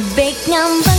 Big number.